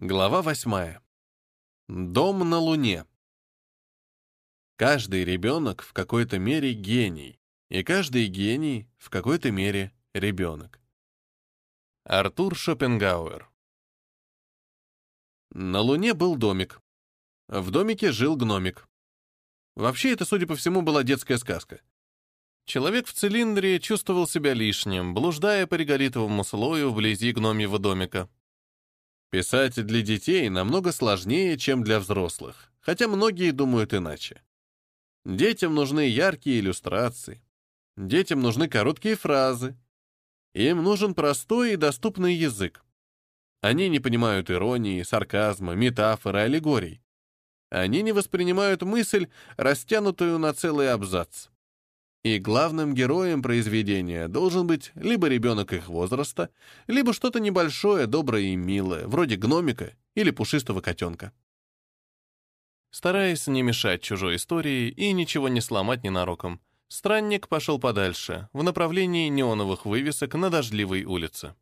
Глава восьмая. Дом на Луне. Каждый ребенок в какой-то мере гений, и каждый гений в какой-то мере ребенок. Артур Шопенгауэр. На Луне был домик. В домике жил гномик. Вообще, это, судя по всему, была детская сказка. Человек в цилиндре чувствовал себя лишним, блуждая по реголитовому слою вблизи гномьего домика. Писать для детей намного сложнее, чем для взрослых, хотя многие думают иначе. Детям нужны яркие иллюстрации. Детям нужны короткие фразы. Им нужен простой и доступный язык. Они не понимают иронии, сарказма, метафоры, аллегорий. Они не воспринимают мысль, растянутую на целый абзац. И главным героем произведения должен быть либо ребенок их возраста, либо что-то небольшое, доброе и милое, вроде гномика или пушистого котенка. Стараясь не мешать чужой истории и ничего не сломать ненароком, странник пошел подальше, в направлении неоновых вывесок на дождливой улице.